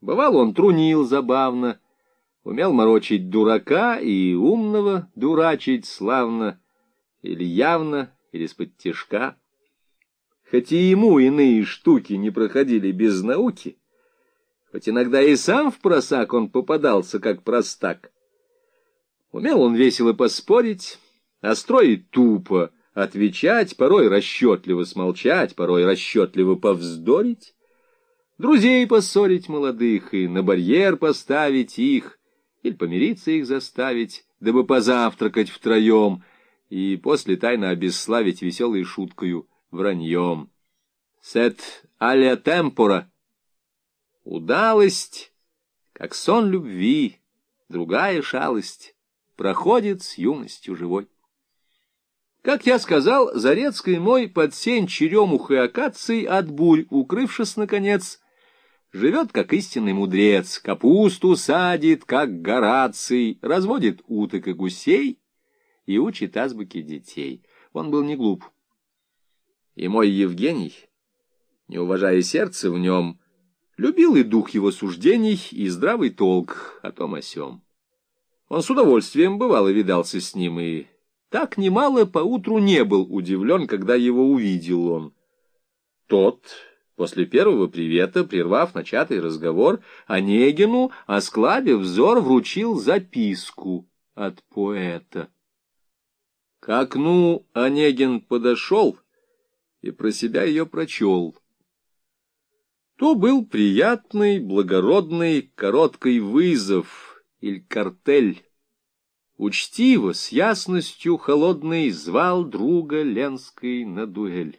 Бывал он трунил забавно, умел морочить дурака и умного дурачить славно, или явно, или с-под тяжка. Хоть и ему иные штуки не проходили без науки, хоть иногда и сам в просак он попадался, как простак. Умел он весело поспорить, остро и тупо отвечать, порой расчетливо смолчать, порой расчетливо повздорить, друзей поссорить молодых и на барьер поставить их, или помириться их заставить, дабы позавтракать втроем, и после тайно обесславить веселой шуткою враньем. Сет аля темпора. Удалость, как сон любви, другая шалость, проходит с юностью живой. Как я сказал, Зарецкий мой под сень черемух и акаций от бурь, укрывшись, наконец, живет, как истинный мудрец, капусту садит, как Гораций, разводит уток и гусей и учит азбуке детей. Он был не глуп. И мой Евгений, не уважая сердце в нем, любил и дух его суждений, и здравый толк о том о сём. Он с удовольствием бывало видался с ним, и так немало поутру не был удивлен, когда его увидел он. Тот, после первого привета, прервав начатый разговор, Онегину, осклабив взор, вручил записку от поэта. К окну Онегин подошел и про себя ее прочел. То был приятный, благородный, короткий вызов или картель. Учтиво, с ясностью холодной, звал друга Ленской на дуэль.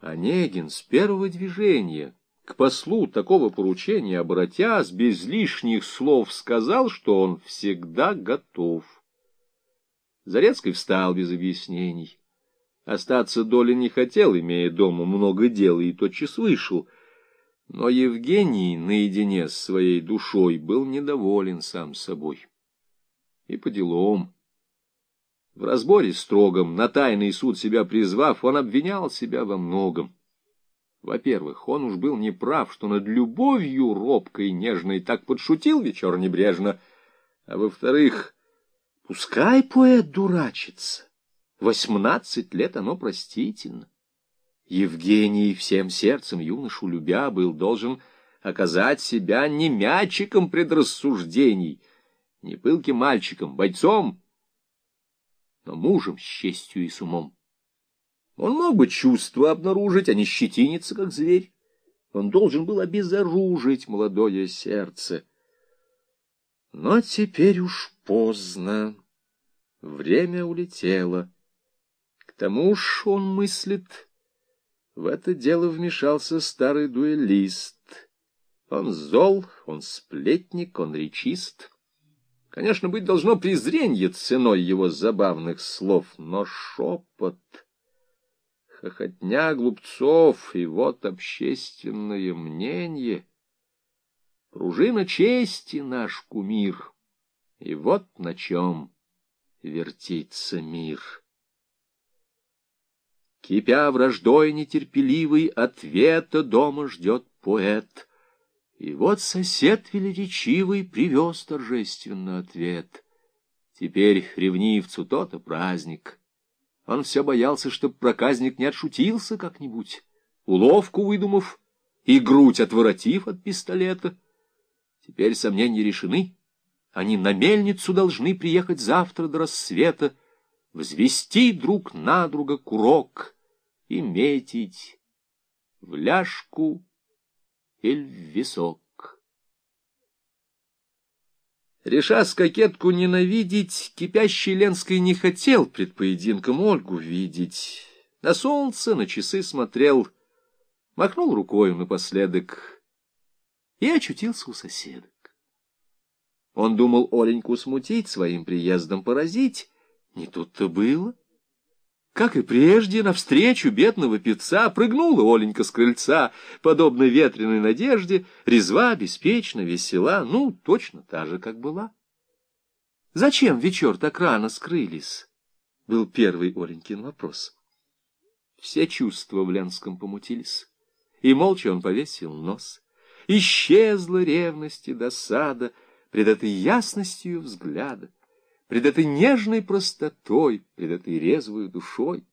Онегин с первого движения к послу такого поручения обратясь, без лишних слов сказал, что он всегда готов. Зарецкий встал без объяснений. Остаться Доля не хотел, имея дома много дел, и тотчас вышел. Но Евгений наедине с своей душой был недоволен сам собой. И по делам. В разборе строгом, на тайный суд себя призвав, он обвинял себя во многом. Во-первых, он уж был неправ, что над любовью робкой, нежной так подшутил вечер небрежно. А во-вторых, пускай поэт дурачится. Восемнадцать лет оно простительно. Евгений всем сердцем юношу любя был должен оказать себя не мячиком предрассуждений, не пылким мальчиком, бойцом, но мужем с честью и с умом. Он мог бы чувства обнаружить, а не щетиниться, как зверь. Он должен был обезоружить молодое сердце. Но теперь уж поздно. Время улетело тому ж он мыслит, в это дело вмешался старый дуэлист. Он зол, он сплетник, он речист. Конечно, быть должно презренье ценой его забавных слов, но шепот, хохотня глупцов, и вот общественное мнение. Пружина чести наш кумир, и вот на чем вертится мир. Кипя враждой нетерпеливый, ответа дома ждет поэт. И вот сосед велеречивый привез торжественно ответ. Теперь ревнивцу то-то праздник. Он все боялся, чтоб проказник не отшутился как-нибудь, уловку выдумав и грудь отворотив от пистолета. Теперь сомнения решены. Они на мельницу должны приехать завтра до рассвета, взвести друг на друга курок и метить в ляжку или в висок. Решась кокетку ненавидеть, кипящий Ленской не хотел пред поединком Ольгу видеть. На солнце, на часы смотрел, махнул рукой напоследок и очутился у соседок. Он думал Оленьку смутить, своим приездом поразить, не тут-то было. Как и прежде, навстречу бедного певца прыгнула Оленька с крыльца, подобно ветреной надежде, резва, беспечно, весела, ну, точно та же, как была. «Зачем вечер так рано скрылись?» — был первый Оленькин вопрос. Все чувства в Ленском помутились, и молча он повесил нос. исчезла ревность и досада пред этой ясностью взгляда, пред этой нежной простотой, пред этой резвой душой.